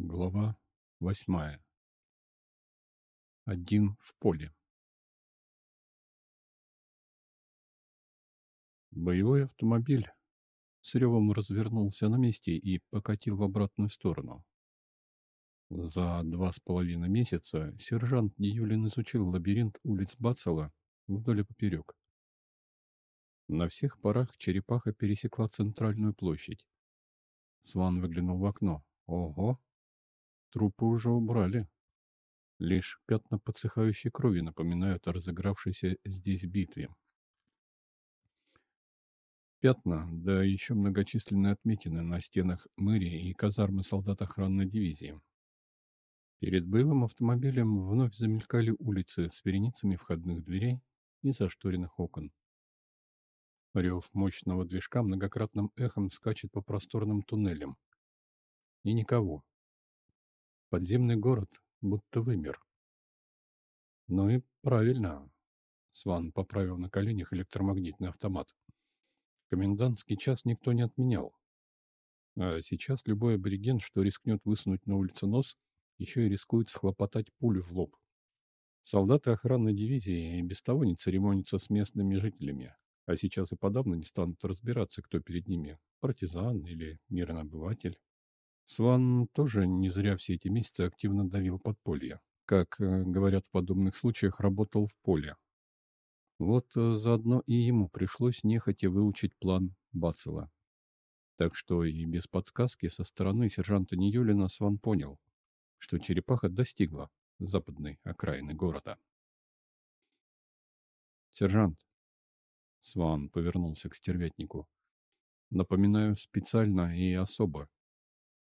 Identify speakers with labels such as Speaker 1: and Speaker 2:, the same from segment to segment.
Speaker 1: Глава восьмая. Один в поле. Боевой автомобиль с ревом развернулся на месте и покатил в обратную сторону. За два с половиной месяца сержант Ньюлин изучил лабиринт улиц Бацела вдоль и поперек. На всех парах черепаха пересекла центральную площадь. Сван выглянул в окно. Ого! Трупы уже убрали. Лишь пятна подсыхающей крови напоминают о разыгравшейся здесь битве. Пятна, да еще многочисленные отметины на стенах мэрии и казармы солдат охранной дивизии. Перед боевым автомобилем вновь замелькали улицы с вереницами входных дверей и зашторенных окон. Рев мощного движка многократным эхом скачет по просторным туннелям. И никого. Подземный город будто вымер. Ну и правильно. Сван поправил на коленях электромагнитный автомат. Комендантский час никто не отменял. А сейчас любой абориген, что рискнет высунуть на улицу нос, еще и рискует схлопотать пулю в лоб. Солдаты охранной дивизии и без того не церемонятся с местными жителями, а сейчас и подавно не станут разбираться, кто перед ними – партизан или мирный обыватель. Сван тоже не зря все эти месяцы активно давил подполье. Как э, говорят в подобных случаях, работал в поле. Вот э, заодно и ему пришлось нехотя выучить план Бацела. Так что и без подсказки со стороны сержанта Ниюлина Сван понял, что черепаха достигла западной окраины города. «Сержант!» Сван повернулся к стервятнику. «Напоминаю специально и особо,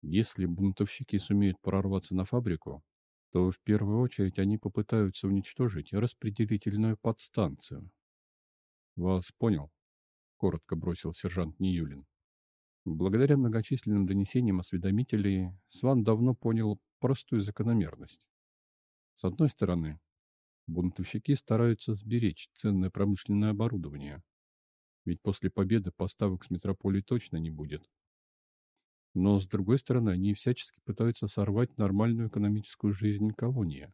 Speaker 1: если бунтовщики сумеют прорваться на фабрику, то в первую очередь они попытаются уничтожить распределительную подстанцию. «Вас понял», — коротко бросил сержант Ниюлин. Благодаря многочисленным донесениям осведомителей, Сван давно понял простую закономерность. С одной стороны, бунтовщики стараются сберечь ценное промышленное оборудование, ведь после победы поставок с метрополии точно не будет. Но, с другой стороны, они всячески пытаются сорвать нормальную экономическую жизнь колонии.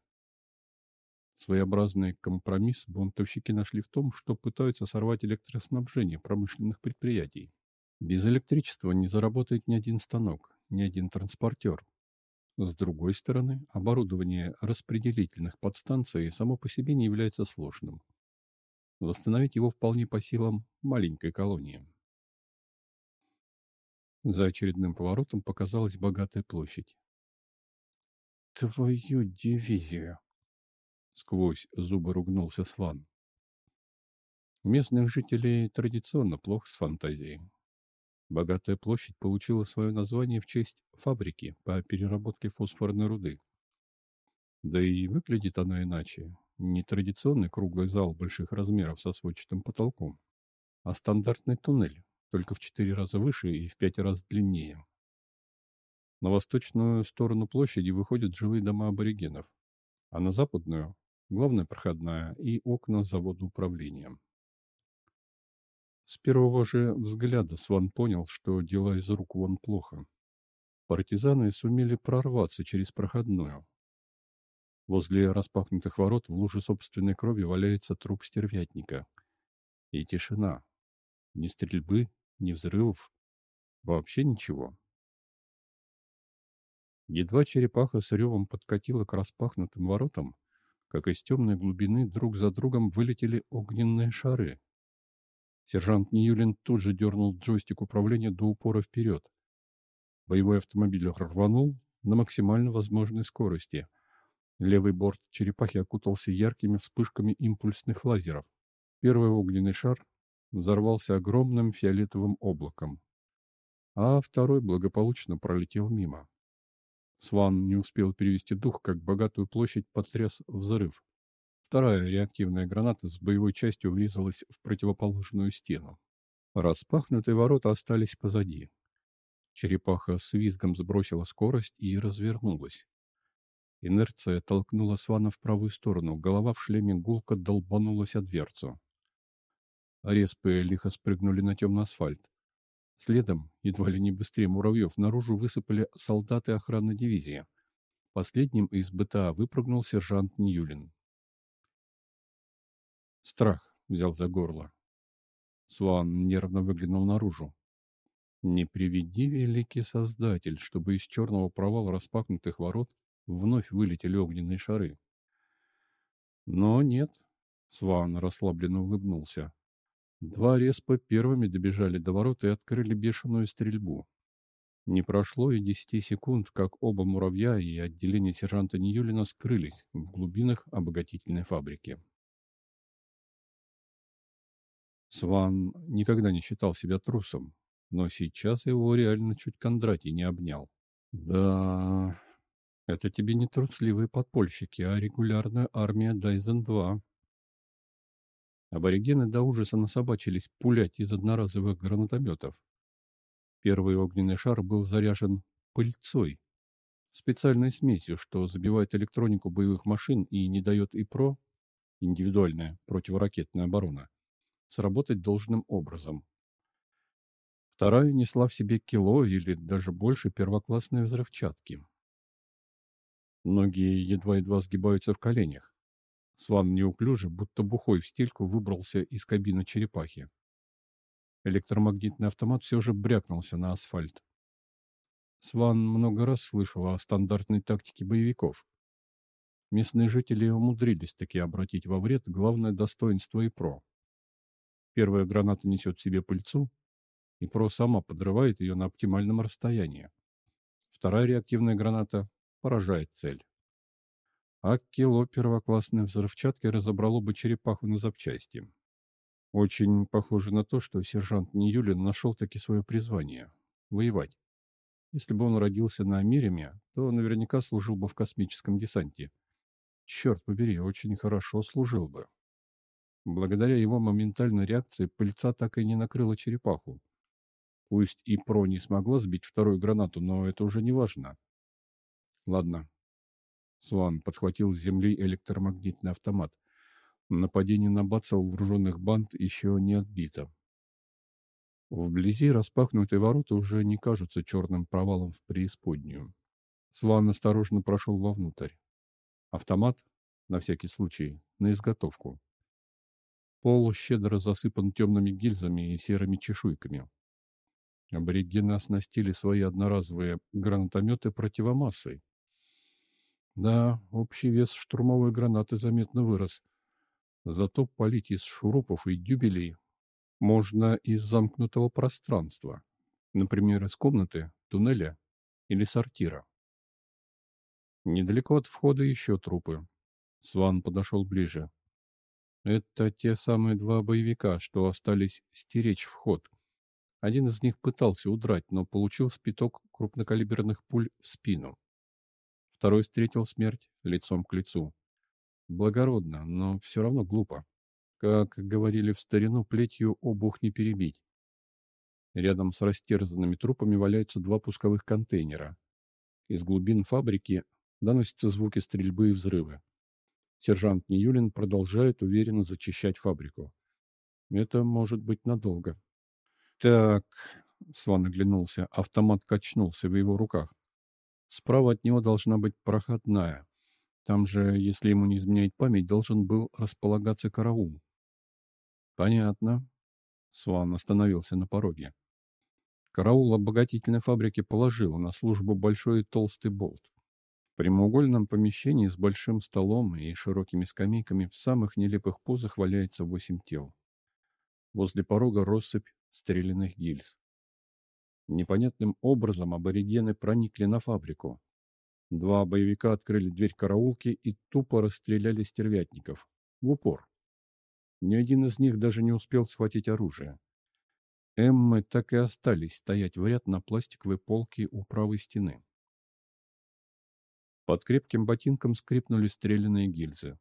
Speaker 1: Своеобразный компромисс бунтовщики нашли в том, что пытаются сорвать электроснабжение промышленных предприятий. Без электричества не заработает ни один станок, ни один транспортер. С другой стороны, оборудование распределительных подстанций само по себе не является сложным. Восстановить его вполне по силам маленькой колонии. За очередным поворотом показалась богатая площадь. «Твою дивизию!» — сквозь зубы ругнулся Сван. Местных жителей традиционно плохо с фантазией. Богатая площадь получила свое название в честь фабрики по переработке фосфорной руды. Да и выглядит она иначе. Не традиционный круглый зал больших размеров со сводчатым потолком, а стандартный туннель, только в четыре раза выше и в пять раз длиннее. На восточную сторону площади выходят жилые дома аборигенов, а на западную – главная проходная и окна завода управления. С первого же взгляда Сван понял, что дела из рук вон плохо. Партизаны сумели прорваться через проходную. Возле распахнутых ворот в луже собственной крови валяется труп стервятника. И тишина. Ни стрельбы, ни взрывов, вообще ничего. Едва черепаха с ревом подкатила к распахнутым воротам, как из темной глубины друг за другом вылетели огненные шары. Сержант Ньюлин тут же дернул джойстик управления до упора вперед. Боевой автомобиль рванул на максимально возможной скорости. Левый борт черепахи окутался яркими вспышками импульсных лазеров. Первый огненный шар взорвался огромным фиолетовым облаком, а второй благополучно пролетел мимо. Сван не успел перевести дух, как богатую площадь потряс взрыв. Вторая реактивная граната с боевой частью врезалась в противоположную стену. Распахнутые ворота остались позади. Черепаха с визгом сбросила скорость и развернулась. Инерция толкнула Свана в правую сторону, голова в шлеме гулко долбанулась о дверцу. Респы лихо спрыгнули на темный асфальт. Следом, едва ли не быстрее муравьев, наружу высыпали солдаты охранной дивизии. Последним из БТА выпрыгнул сержант Ньюлин. Страх взял за горло. Сван нервно выглянул наружу. Не приведи, великий создатель, чтобы из черного провала распахнутых ворот вновь вылетели огненные шары. Но нет, Сван расслабленно улыбнулся. Два респа первыми добежали до ворот и открыли бешеную стрельбу. Не прошло и десяти секунд, как оба муравья и отделение сержанта Ньюлина скрылись в глубинах обогатительной фабрики. Сван никогда не считал себя трусом, но сейчас его реально чуть Кондратий не обнял. Да, это тебе не трусливые подпольщики, а регулярная армия Дайзен-2. Аборигены до ужаса насобачились пулять из одноразовых гранатометов. Первый огненный шар был заряжен пыльцой, специальной смесью, что забивает электронику боевых машин и не дает ИПРО, индивидуальная противоракетная оборона, сработать должным образом. Вторая несла в себе кило или даже больше первоклассной взрывчатки. Многие едва-едва сгибаются в коленях. Сван неуклюже, будто бухой в стельку, выбрался из кабины черепахи. Электромагнитный автомат все же брякнулся на асфальт. Сван много раз слышал о стандартной тактике боевиков. Местные жители умудрились таки обратить во вред главное достоинство и ПРО. Первая граната несет в себе пыльцу, и ПРО сама подрывает ее на оптимальном расстоянии. Вторая реактивная граната поражает цель. А кило первоклассной взрывчатки разобрало бы черепаху на запчасти. Очень похоже на то, что сержант Ньюлин нашел таки свое призвание — воевать. Если бы он родился на Мириме, то наверняка служил бы в космическом десанте. Черт побери, очень хорошо служил бы. Благодаря его моментальной реакции пыльца так и не накрыла черепаху. Пусть и Про не смогла сбить вторую гранату, но это уже не важно. Ладно. Сван подхватил с земли электромагнитный автомат. Нападение на Бацал вооруженных банд еще не отбито. Вблизи распахнутые ворота уже не кажутся черным провалом в преисподнюю. Сван осторожно прошел вовнутрь. Автомат, на всякий случай, на изготовку. Пол щедро засыпан темными гильзами и серыми чешуйками. Аборигены оснастили свои одноразовые гранатометы противомассой. Да, общий вес штурмовой гранаты заметно вырос. Зато палить из шурупов и дюбелей можно из замкнутого пространства, например, из комнаты, туннеля или сортира. Недалеко от входа еще трупы. Сван подошел ближе. Это те самые два боевика, что остались стеречь вход. Один из них пытался удрать, но получил спиток крупнокалиберных пуль в спину. Второй встретил смерть лицом к лицу. Благородно, но все равно глупо. Как говорили в старину, плетью обух не перебить. Рядом с растерзанными трупами валяются два пусковых контейнера. Из глубин фабрики доносятся звуки стрельбы и взрывы. Сержант Ниюлин продолжает уверенно зачищать фабрику. Это может быть надолго. Так, Сван оглянулся, автомат качнулся в его руках. Справа от него должна быть проходная. Там же, если ему не изменяет память, должен был располагаться караул. Понятно. Сван остановился на пороге. Караул обогатительной фабрики положил на службу большой и толстый болт. В прямоугольном помещении с большим столом и широкими скамейками в самых нелепых позах валяется восемь тел. Возле порога россыпь стрелянных гильз. Непонятным образом аборигены проникли на фабрику. Два боевика открыли дверь караулки и тупо расстреляли стервятников. В упор. Ни один из них даже не успел схватить оружие. Эммы так и остались стоять в ряд на пластиковой полке у правой стены. Под крепким ботинком скрипнули стрелянные гильзы.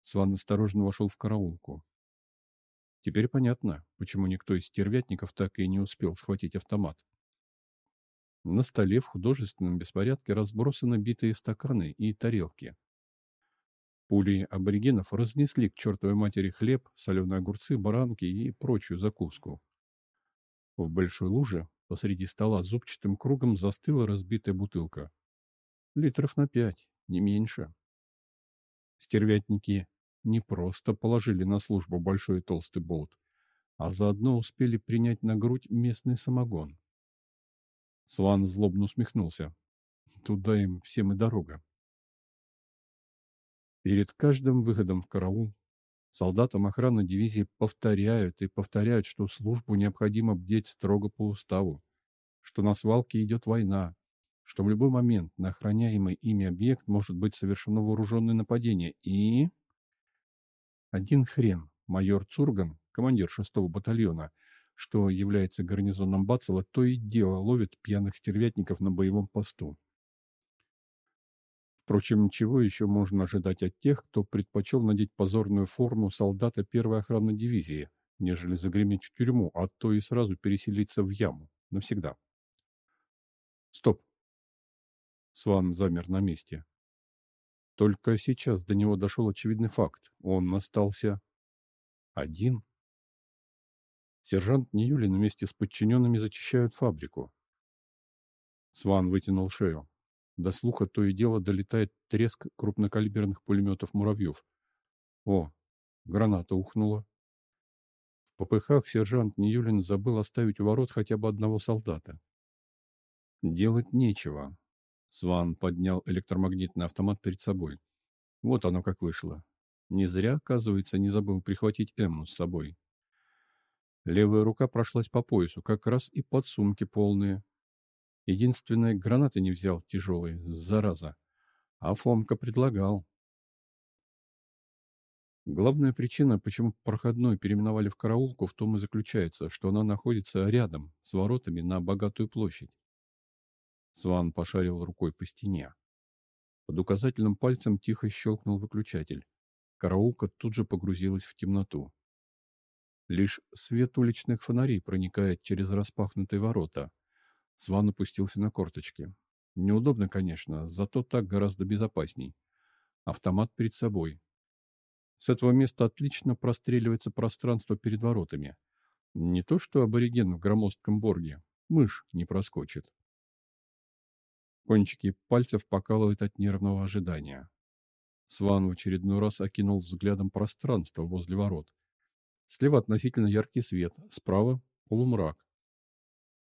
Speaker 1: Сван осторожно вошел в караулку. Теперь понятно, почему никто из стервятников так и не успел схватить автомат. На столе в художественном беспорядке разбросаны битые стаканы и тарелки. Пули аборигенов разнесли к чертовой матери хлеб, соленые огурцы, баранки и прочую закуску. В большой луже посреди стола зубчатым кругом застыла разбитая бутылка. Литров на пять, не меньше. Стервятники не просто положили на службу большой и толстый болт, а заодно успели принять на грудь местный самогон. Сван злобно усмехнулся. Туда им всем и дорога. Перед каждым выходом в караул солдатам охраны дивизии повторяют и повторяют, что службу необходимо бдеть строго по уставу, что на свалке идет война, что в любой момент на охраняемый ими объект может быть совершено вооруженное нападение и... Один хрен, майор Цурган, командир шестого батальона, что является гарнизоном Бацела, то и дело ловит пьяных стервятников на боевом посту. Впрочем, чего еще можно ожидать от тех, кто предпочел надеть позорную форму солдата первой охранной дивизии, нежели загреметь в тюрьму, а то и сразу переселиться в яму. Навсегда. Стоп. Сван замер на месте. Только сейчас до него дошел очевидный факт. Он остался один. Сержант Ньюлин вместе с подчиненными зачищают фабрику. Сван вытянул шею. До слуха то и дело долетает треск крупнокалиберных пулеметов муравьев. О, граната ухнула. В попыхах сержант Ньюлин забыл оставить у ворот хотя бы одного солдата. Делать нечего. Сван поднял электромагнитный автомат перед собой. Вот оно как вышло. Не зря, оказывается, не забыл прихватить Эмму с собой. Левая рука прошлась по поясу, как раз и под сумки полные. Единственное, гранаты не взял тяжелые, зараза. А Фомка предлагал. Главная причина, почему проходной переименовали в караулку, в том и заключается, что она находится рядом с воротами на богатую площадь. Сван пошарил рукой по стене. Под указательным пальцем тихо щелкнул выключатель. Караулка тут же погрузилась в темноту. Лишь свет уличных фонарей проникает через распахнутые ворота. Сван опустился на корточки. Неудобно, конечно, зато так гораздо безопасней. Автомат перед собой. С этого места отлично простреливается пространство перед воротами. Не то что абориген в громоздком борге. Мышь не проскочит. Кончики пальцев покалывают от нервного ожидания. Сван в очередной раз окинул взглядом пространство возле ворот. Слева относительно яркий свет, справа полумрак.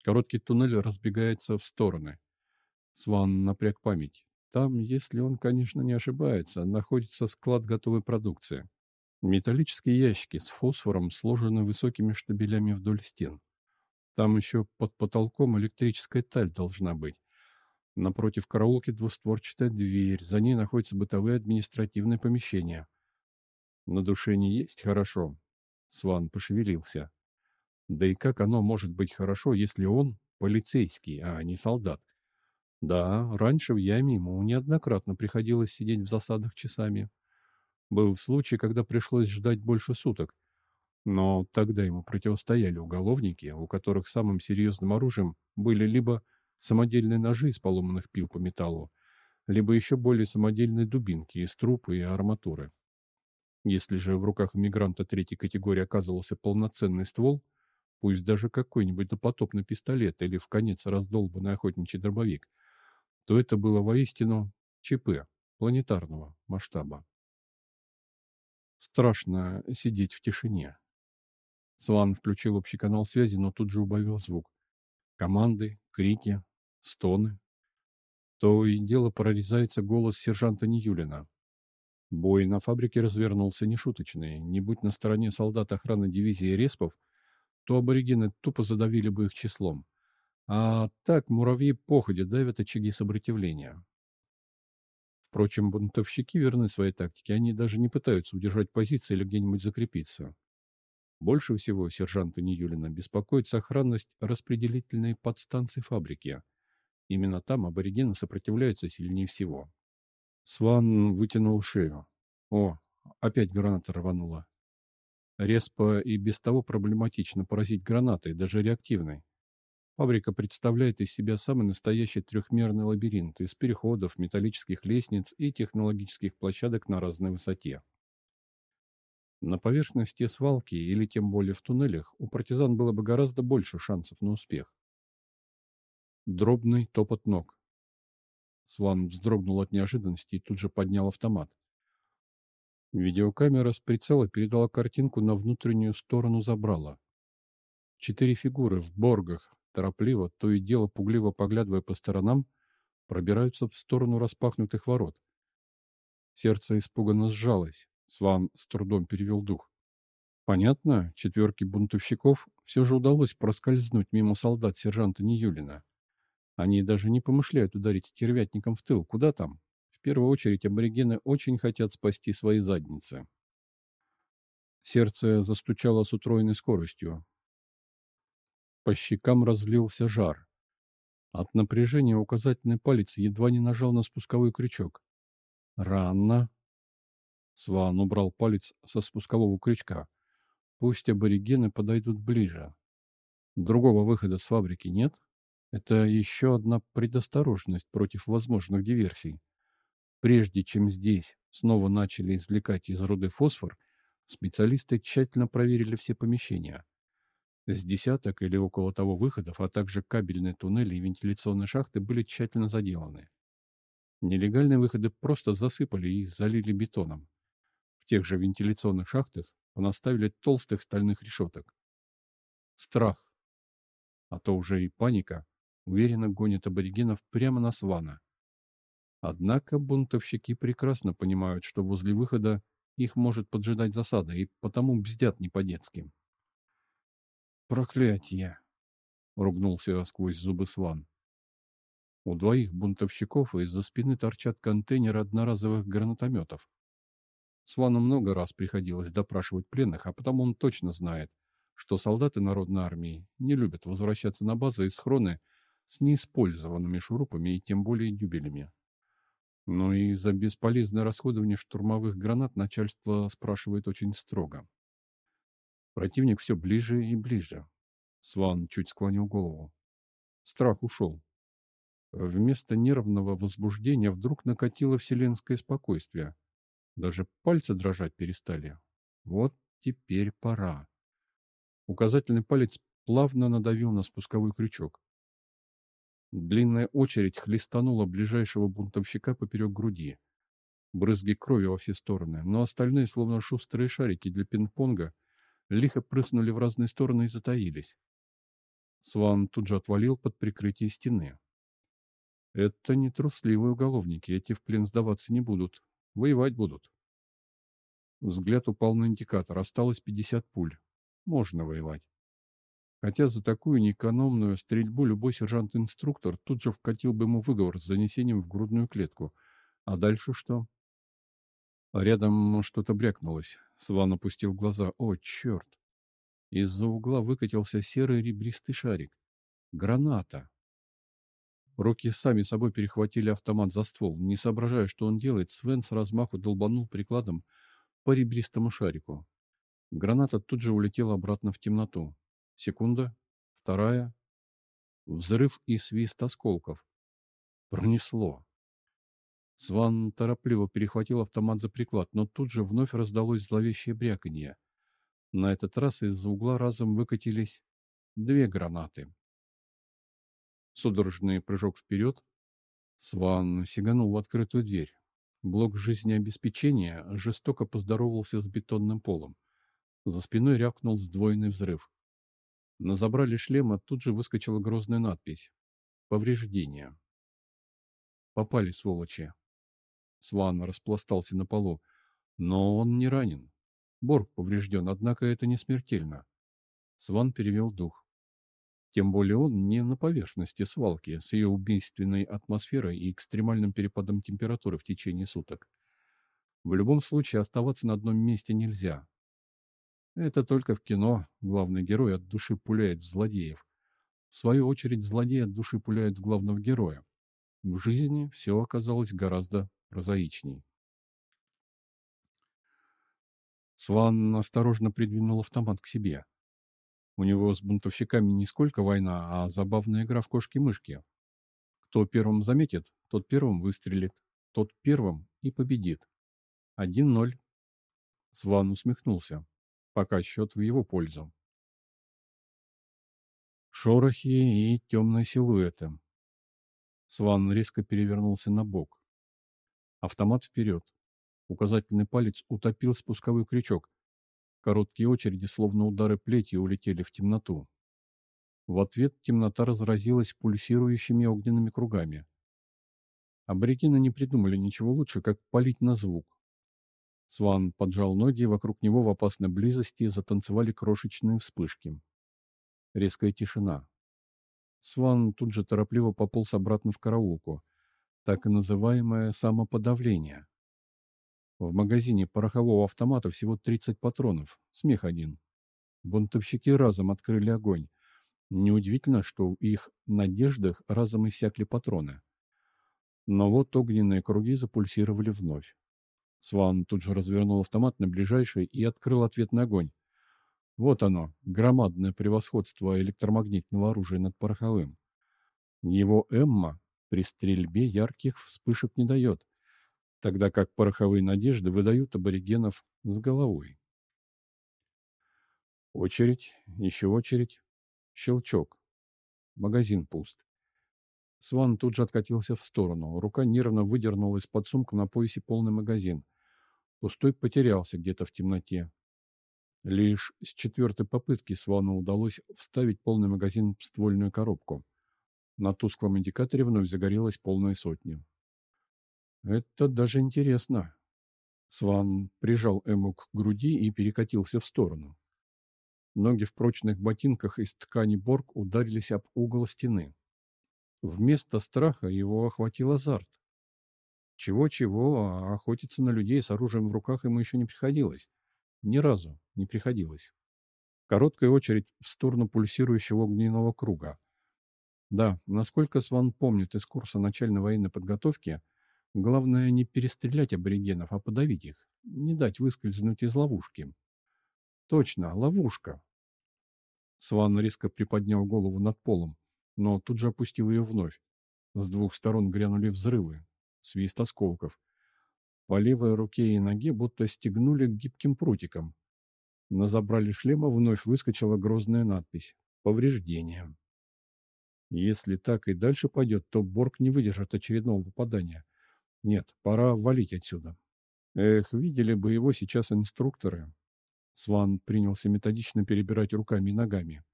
Speaker 1: Короткий туннель разбегается в стороны. Сван напряг память. Там, если он, конечно, не ошибается, находится склад готовой продукции. Металлические ящики с фосфором сложены высокими штабелями вдоль стен. Там еще под потолком электрическая таль должна быть. Напротив караулки двустворчатая дверь, за ней находятся бытовые административные помещения. На душе не есть хорошо. Сван пошевелился. Да и как оно может быть хорошо, если он полицейский, а не солдат? Да, раньше в яме ему неоднократно приходилось сидеть в засадах часами. Был случай, когда пришлось ждать больше суток. Но тогда ему противостояли уголовники, у которых самым серьезным оружием были либо самодельные ножи из поломанных пил по металлу, либо еще более самодельные дубинки из труб и арматуры. Если же в руках иммигранта третьей категории оказывался полноценный ствол – пусть даже какой-нибудь допотопный пистолет или в конец раздолбанный охотничий дробовик, то это было воистину ЧП планетарного масштаба. Страшно сидеть в тишине. Сван включил общий канал связи, но тут же убавил звук. Команды, крики, стоны. То и дело прорезается голос сержанта Ньюлина. Бой на фабрике развернулся нешуточный. Не будь на стороне солдат охраны дивизии Респов, то аборигены тупо задавили бы их числом. А так муравьи походе давят очаги сопротивления. Впрочем, бунтовщики верны своей тактике, они даже не пытаются удержать позиции или где-нибудь закрепиться. Больше всего сержанта Ниюлина беспокоит сохранность распределительной подстанции фабрики. Именно там аборигены сопротивляются сильнее всего. Сван вытянул шею. О, опять граната рванула. Респа и без того проблематично поразить гранатой, даже реактивной. Фабрика представляет из себя самый настоящий трехмерный лабиринт из переходов, металлических лестниц и технологических площадок на разной высоте. На поверхности свалки или тем более в туннелях у партизан было бы гораздо больше шансов на успех. Дробный топот ног. Сван вздрогнул от неожиданности и тут же поднял автомат. Видеокамера с прицела передала картинку на внутреннюю сторону забрала. Четыре фигуры в боргах, торопливо, то и дело пугливо поглядывая по сторонам, пробираются в сторону распахнутых ворот. Сердце испуганно сжалось. Сван с трудом перевел дух. Понятно, четверке бунтовщиков все же удалось проскользнуть мимо солдат сержанта Ниюлина. Они даже не помышляют ударить стервятником в тыл. Куда там? В первую очередь аборигены очень хотят спасти свои задницы. Сердце застучало с утроенной скоростью. По щекам разлился жар. От напряжения указательный палец едва не нажал на спусковой крючок. Рано. Сван убрал палец со спускового крючка. Пусть аборигены подойдут ближе. Другого выхода с фабрики нет? Это еще одна предосторожность против возможных диверсий. Прежде чем здесь снова начали извлекать из руды фосфор, специалисты тщательно проверили все помещения. С десяток или около того выходов, а также кабельные туннели и вентиляционные шахты были тщательно заделаны. Нелегальные выходы просто засыпали и залили бетоном. Тех же вентиляционных шахтах понаставили толстых стальных решеток. Страх, а то уже и паника, уверенно гонит аборигенов прямо на Свана. Однако бунтовщики прекрасно понимают, что возле выхода их может поджидать засада, и потому бздят не по-детски. «Проклятие!» — ругнулся сквозь зубы Сван. У двоих бунтовщиков из-за спины торчат контейнеры одноразовых гранатометов. Свану много раз приходилось допрашивать пленных, а потому он точно знает, что солдаты народной армии не любят возвращаться на базы и схроны с неиспользованными шурупами и тем более дюбелями. Но и за бесполезное расходование штурмовых гранат начальство спрашивает очень строго. Противник все ближе и ближе. Сван чуть склонил голову. Страх ушел. Вместо нервного возбуждения вдруг накатило вселенское спокойствие. Даже пальцы дрожать перестали. Вот теперь пора. Указательный палец плавно надавил на спусковой крючок. Длинная очередь хлестанула ближайшего бунтовщика поперек груди. Брызги крови во все стороны, но остальные, словно шустрые шарики для пинг-понга, лихо прыснули в разные стороны и затаились. Сван тут же отвалил под прикрытие стены. Это не трусливые уголовники, эти в плен сдаваться не будут. Воевать будут. Взгляд упал на индикатор. Осталось 50 пуль. Можно воевать. Хотя за такую неэкономную стрельбу любой сержант-инструктор тут же вкатил бы ему выговор с занесением в грудную клетку. А дальше что? Рядом что-то брякнулось. Сван опустил глаза. О, черт! Из-за угла выкатился серый ребристый шарик. Граната! Руки сами собой перехватили автомат за ствол. Не соображая, что он делает, Свен с размаху долбанул прикладом по ребристому шарику. Граната тут же улетела обратно в темноту. Секунда, вторая. Взрыв и свист осколков. Пронесло. Сван торопливо перехватил автомат за приклад, но тут же вновь раздалось зловещее бряканье. На этот раз из-за угла разом выкатились две гранаты. Судорожный прыжок вперед. Сван сиганул в открытую дверь. Блок жизнеобеспечения жестоко поздоровался с бетонным полом. За спиной рявкнул сдвоенный взрыв. На забрале шлема тут же выскочила грозная надпись. Повреждения. Попали, сволочи. Сван распластался на полу. Но он не ранен. Борг поврежден, однако это не смертельно. Сван перевел дух. Тем более он не на поверхности свалки с ее убийственной атмосферой и экстремальным перепадом температуры в течение суток. В любом случае оставаться на одном месте нельзя. Это только в кино главный герой от души пуляет в злодеев. В свою очередь злодей от души пуляет в главного героя. В жизни все оказалось гораздо прозаичней. Сван осторожно придвинул автомат к себе. У него с бунтовщиками не сколько война, а забавная игра в кошки-мышки. Кто первым заметит, тот первым выстрелит, тот первым и победит. Один ноль. Сван усмехнулся, пока счет в его пользу. Шорохи и темные силуэты. Сван резко перевернулся на бок. Автомат вперед. Указательный палец утопил спусковой крючок. Короткие очереди, словно удары плетью, улетели в темноту. В ответ темнота разразилась пульсирующими огненными кругами. Аборигены не придумали ничего лучше, как палить на звук. Сван поджал ноги, вокруг него в опасной близости затанцевали крошечные вспышки. Резкая тишина. Сван тут же торопливо пополз обратно в караулку. Так и называемое самоподавление. В магазине порохового автомата всего 30 патронов. Смех один. Бунтовщики разом открыли огонь. Неудивительно, что в их надеждах разом иссякли патроны. Но вот огненные круги запульсировали вновь. Сван тут же развернул автомат на ближайший и открыл ответный огонь. Вот оно, громадное превосходство электромагнитного оружия над пороховым. Его «Эмма» при стрельбе ярких вспышек не дает, тогда как пороховые надежды выдают аборигенов с головой. Очередь, еще очередь, щелчок. Магазин пуст. Сван тут же откатился в сторону. Рука нервно выдернула из-под сумка на поясе полный магазин. Пустой потерялся где-то в темноте. Лишь с четвертой попытки Свану удалось вставить полный магазин в ствольную коробку. На тусклом индикаторе вновь загорелась полная сотня. Это даже интересно. Сван прижал Эму к груди и перекатился в сторону. Ноги в прочных ботинках из ткани борг ударились об угол стены. Вместо страха его охватил азарт. Чего-чего, а охотиться на людей с оружием в руках ему еще не приходилось. Ни разу не приходилось. Короткая очередь в сторону пульсирующего огненного круга. Да, насколько Сван помнит из курса начальной военной подготовки, главное не перестрелять аборигенов, а подавить их, не дать выскользнуть из ловушки. Точно, ловушка. Сван резко приподнял голову над полом, но тут же опустил ее вновь. С двух сторон грянули взрывы, свист осколков. По левой руке и ноге будто стегнули гибким прутиком. На забрали шлема вновь выскочила грозная надпись «Повреждение». Если так и дальше пойдет, то Борг не выдержит очередного попадания. Нет, пора валить отсюда. Эх, видели бы его сейчас инструкторы. Сван принялся методично перебирать руками и ногами.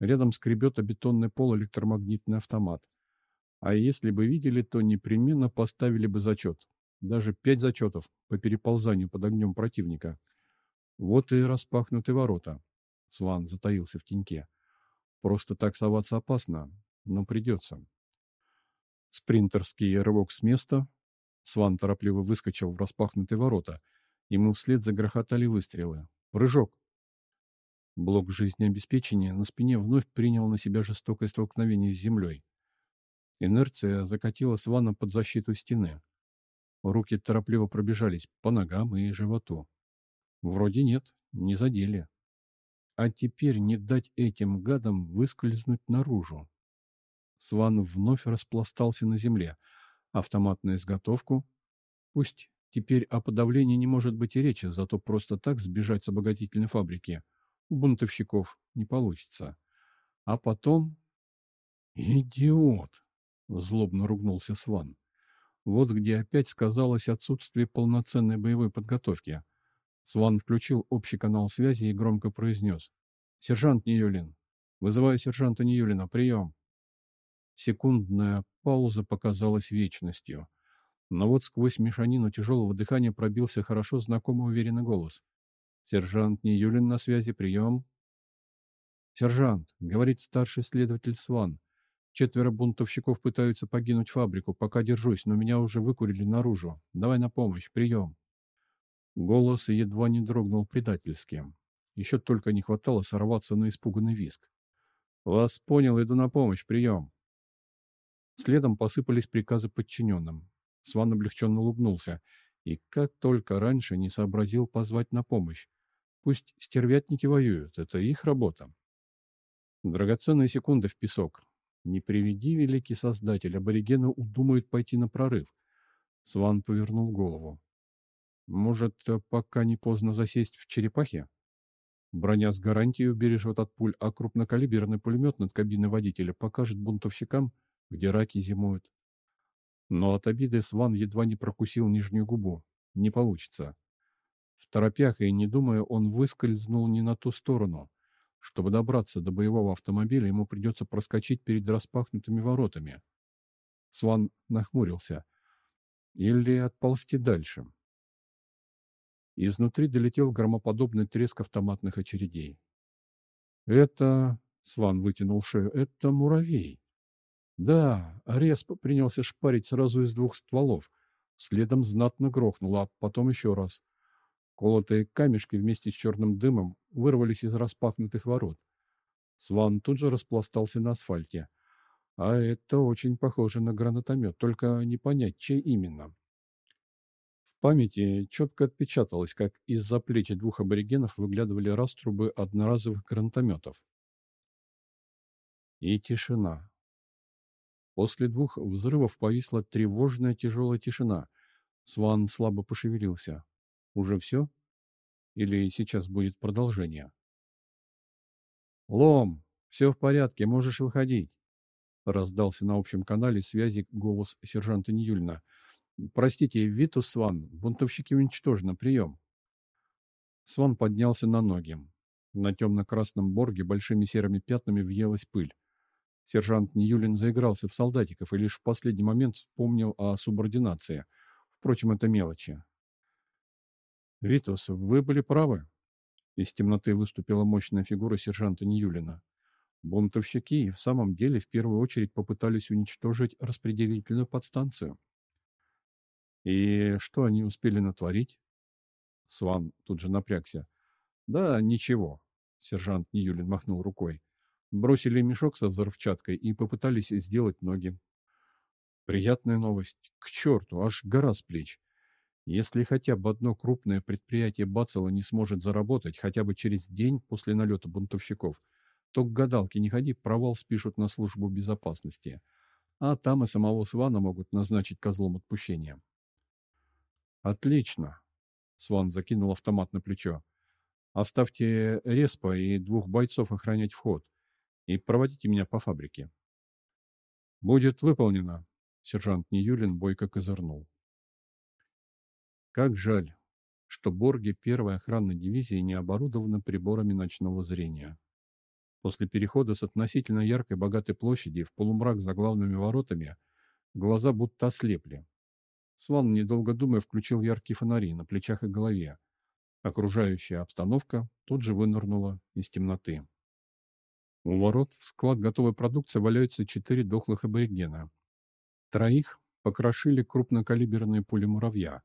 Speaker 1: Рядом скребет о бетонный пол электромагнитный автомат. А если бы видели, то непременно поставили бы зачет. Даже пять зачетов по переползанию под огнем противника. Вот и распахнуты ворота. Сван затаился в теньке. Просто так соваться опасно, но придется. Спринтерский рывок с места. Сван торопливо выскочил в распахнутые ворота. Ему вслед загрохотали выстрелы. Прыжок. Блок жизнеобеспечения на спине вновь принял на себя жестокое столкновение с землей. Инерция закатила Свана под защиту стены. Руки торопливо пробежались по ногам и животу. Вроде нет, не задели. А теперь не дать этим гадам выскользнуть наружу. Сван вновь распластался на земле. Автомат на изготовку. Пусть теперь о подавлении не может быть и речи, зато просто так сбежать с обогатительной фабрики у бунтовщиков не получится. А потом... «Идиот!» — злобно ругнулся Сван. Вот где опять сказалось отсутствие полноценной боевой подготовки. Сван включил общий канал связи и громко произнес. «Сержант Ниюлин! Вызываю сержанта Ниюлина! Прием!» Секундная пауза показалась вечностью. Но вот сквозь мешанину тяжелого дыхания пробился хорошо знакомый уверенный голос. «Сержант Ниюлин на связи, прием!» «Сержант!» — говорит старший следователь Сван. «Четверо бунтовщиков пытаются покинуть фабрику. Пока держусь, но меня уже выкурили наружу. Давай на помощь, прием!» Голос едва не дрогнул предательски. Еще только не хватало сорваться на испуганный визг. «Вас понял, иду на помощь, прием!» Следом посыпались приказы подчиненным. Сван облегченно улыбнулся. И как только раньше не сообразил позвать на помощь. Пусть стервятники воюют, это их работа. Драгоценные секунды в песок. Не приведи, великий создатель, аборигены удумают пойти на прорыв. Сван повернул голову. Может, пока не поздно засесть в черепахе? Броня с гарантией убережет от пуль, а крупнокалиберный пулемет над кабиной водителя покажет бунтовщикам, где раки зимуют. Но от обиды Сван едва не прокусил нижнюю губу. Не получится. В торопях и не думая, он выскользнул не на ту сторону. Чтобы добраться до боевого автомобиля, ему придется проскочить перед распахнутыми воротами. Сван нахмурился. Или отползти дальше. Изнутри долетел громоподобный треск автоматных очередей. «Это...» — Сван вытянул шею. «Это муравей». Да, Респ принялся шпарить сразу из двух стволов. Следом знатно грохнул, а потом еще раз. Колотые камешки вместе с черным дымом вырвались из распахнутых ворот. Сван тут же распластался на асфальте. А это очень похоже на гранатомет, только не понять, чей именно памяти четко отпечаталось, как из-за плеч двух аборигенов выглядывали раструбы одноразовых гранатометов. И тишина. После двух взрывов повисла тревожная тяжелая тишина. Сван слабо пошевелился. Уже все? Или сейчас будет продолжение? «Лом! Все в порядке, можешь выходить!» Раздался на общем канале связи голос сержанта Ньюльна. «Простите, Витус Сван, бунтовщики уничтожены, прием». Сван поднялся на ноги. На темно-красном борге большими серыми пятнами въелась пыль. Сержант Ньюлин заигрался в солдатиков и лишь в последний момент вспомнил о субординации. Впрочем, это мелочи. «Витус, вы были правы». Из темноты выступила мощная фигура сержанта Ньюлина. Бунтовщики и в самом деле в первую очередь попытались уничтожить распределительную подстанцию. И что они успели натворить? Сван тут же напрягся. Да, ничего. Сержант Ньюлин махнул рукой. Бросили мешок со взрывчаткой и попытались сделать ноги. Приятная новость. К черту, аж гора с плеч. Если хотя бы одно крупное предприятие Бацела не сможет заработать хотя бы через день после налета бунтовщиков, то к гадалке не ходи, провал спишут на службу безопасности. А там и самого Свана могут назначить козлом отпущения. «Отлично!» — Сван закинул автомат на плечо. «Оставьте Респа и двух бойцов охранять вход и проводите меня по фабрике». «Будет выполнено!» — сержант Ниюлин бойко козырнул. Как жаль, что Борги первой охранной дивизии не оборудованы приборами ночного зрения. После перехода с относительно яркой богатой площади в полумрак за главными воротами глаза будто ослепли. Сван, недолго думая, включил яркие фонари на плечах и голове. Окружающая обстановка тут же вынырнула из темноты. У ворот в склад готовой продукции валяются четыре дохлых аборигена. Троих покрошили крупнокалиберные пули муравья.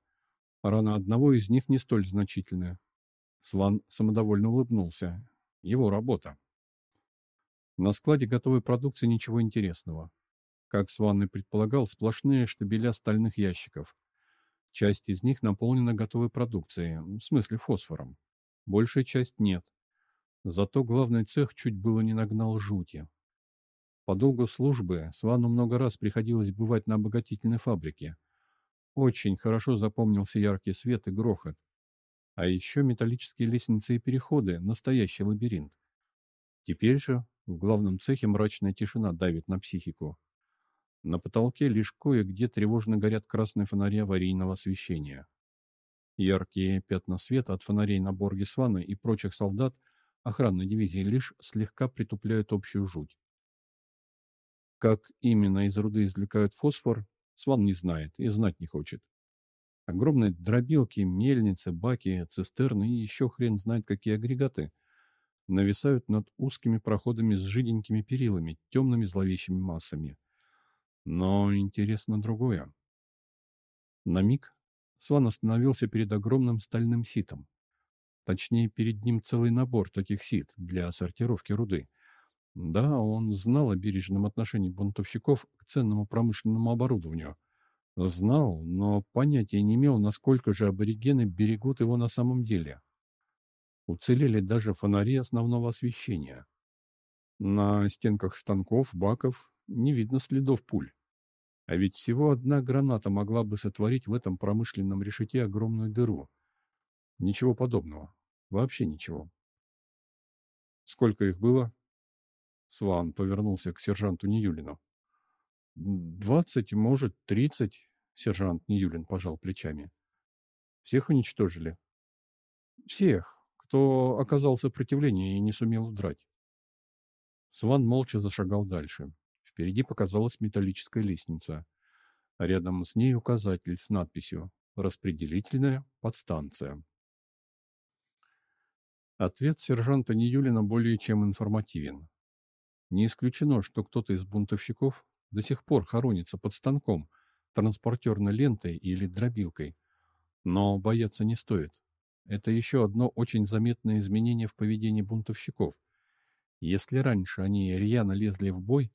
Speaker 1: Рана одного из них не столь значительная. Сван самодовольно улыбнулся. Его работа. На складе готовой продукции ничего интересного. Как Сван и предполагал, сплошные штабеля стальных ящиков. Часть из них наполнена готовой продукцией, в смысле фосфором. Большая часть нет. Зато главный цех чуть было не нагнал жути. По долгу службы Свану много раз приходилось бывать на обогатительной фабрике. Очень хорошо запомнился яркий свет и грохот. А еще металлические лестницы и переходы — настоящий лабиринт. Теперь же в главном цехе мрачная тишина давит на психику. На потолке лишь кое-где тревожно горят красные фонари аварийного освещения. Яркие пятна света от фонарей на борге Свана и прочих солдат охранной дивизии лишь слегка притупляют общую жуть. Как именно из руды извлекают фосфор, Сван не знает и знать не хочет. Огромные дробилки, мельницы, баки, цистерны и еще хрен знает какие агрегаты нависают над узкими проходами с жиденькими перилами, темными зловещими массами. Но интересно другое. На миг Сван остановился перед огромным стальным ситом. Точнее, перед ним целый набор таких сит для сортировки руды. Да, он знал о бережном отношении бунтовщиков к ценному промышленному оборудованию. Знал, но понятия не имел, насколько же аборигены берегут его на самом деле. Уцелели даже фонари основного освещения. На стенках станков, баков не видно следов пуль. А ведь всего одна граната могла бы сотворить в этом промышленном решете огромную дыру — Ничего подобного. Вообще ничего. Сколько их было? Сван повернулся к сержанту Ниюлину. «Двадцать, может, тридцать», — сержант Ниюлин пожал плечами. «Всех уничтожили?» «Всех, кто оказал сопротивление и не сумел удрать». Сван молча зашагал дальше. Впереди показалась металлическая лестница. Рядом с ней указатель с надписью «Распределительная подстанция». Ответ сержанта Ниюлина более чем информативен. Не исключено, что кто-то из бунтовщиков до сих пор хоронится под станком, транспортерной лентой или дробилкой. Но бояться не стоит. Это еще одно очень заметное изменение в поведении бунтовщиков. Если раньше они рьяно лезли в бой,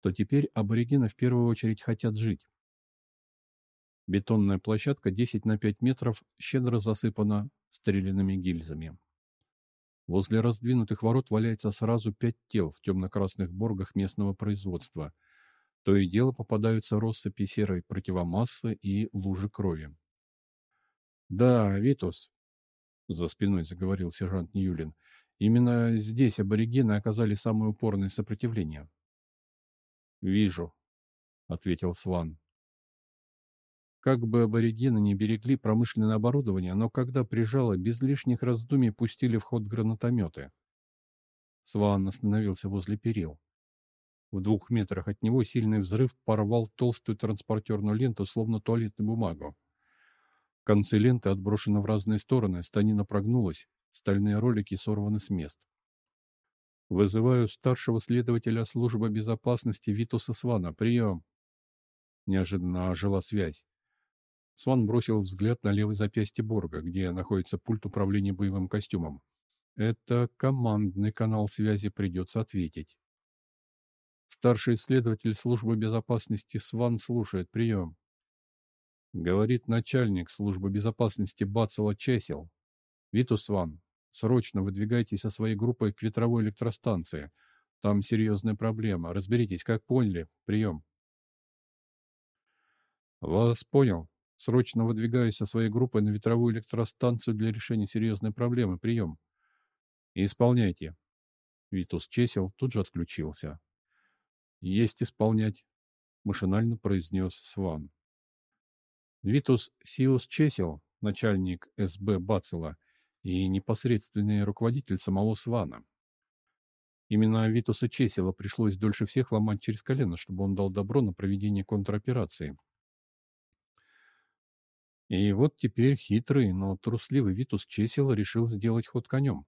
Speaker 1: то теперь аборигены в первую очередь хотят жить. Бетонная площадка 10 на 5 метров щедро засыпана стрелянными гильзами. Возле раздвинутых ворот валяется сразу пять тел в темно-красных боргах местного производства. То и дело попадаются россыпи серой противомассы и лужи крови. «Да, Витус», — за спиной заговорил сержант Ньюлин, — «именно здесь аборигены оказали самое упорное сопротивление». «Вижу», — ответил Сван. Как бы аборигены не берегли промышленное оборудование, но когда прижало, без лишних раздумий пустили в ход гранатометы. Сван остановился возле перил. В двух метрах от него сильный взрыв порвал толстую транспортерную ленту, словно туалетную бумагу. Концы ленты отброшены в разные стороны, станина прогнулась, стальные ролики сорваны с мест. «Вызываю старшего следователя службы безопасности Витуса Свана. Прием!» Неожиданно ожила связь. Сван бросил взгляд на левое запястье Борга, где находится пульт управления боевым костюмом. Это командный канал связи, придется ответить. Старший исследователь службы безопасности Сван слушает прием. Говорит начальник службы безопасности Бацела Чесел. Витус Сван, срочно выдвигайтесь со своей группой к ветровой электростанции. Там серьезная проблема. Разберитесь, как поняли. Прием. Вас понял. Срочно выдвигаюсь со своей группой на ветровую электростанцию для решения серьезной проблемы. Прием. Исполняйте. Витус Чесел тут же отключился. Есть исполнять, машинально произнес Сван. Витус Сиус Чесел, начальник СБ Бацела и непосредственный руководитель самого Свана. Именно Витуса Чесела пришлось дольше всех ломать через колено, чтобы он дал добро на проведение контроперации. И вот теперь хитрый, но трусливый Витус Чесел решил сделать ход конем.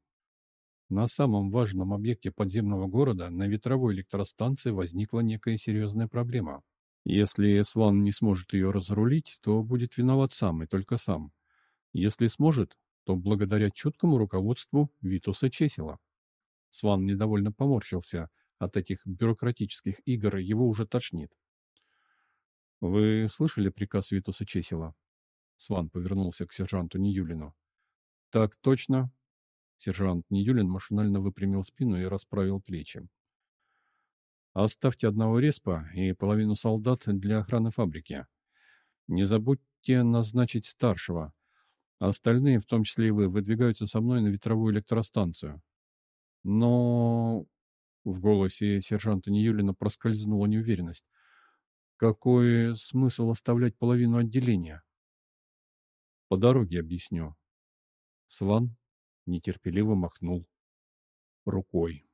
Speaker 1: На самом важном объекте подземного города, на ветровой электростанции, возникла некая серьезная проблема. Если Сван не сможет ее разрулить, то будет виноват сам и только сам. Если сможет, то благодаря чуткому руководству Витуса Чесела. Сван недовольно поморщился. От этих бюрократических игр его уже тошнит. «Вы слышали приказ Витуса Чесела?» Сван повернулся к сержанту Ниюлину. «Так точно». Сержант Ниюлин машинально выпрямил спину и расправил плечи. «Оставьте одного респа и половину солдат для охраны фабрики. Не забудьте назначить старшего. Остальные, в том числе и вы, выдвигаются со мной на ветровую электростанцию. Но...» В голосе сержанта Ниюлина проскользнула неуверенность. «Какой смысл оставлять половину отделения?» По дороге объясню. Сван нетерпеливо махнул рукой.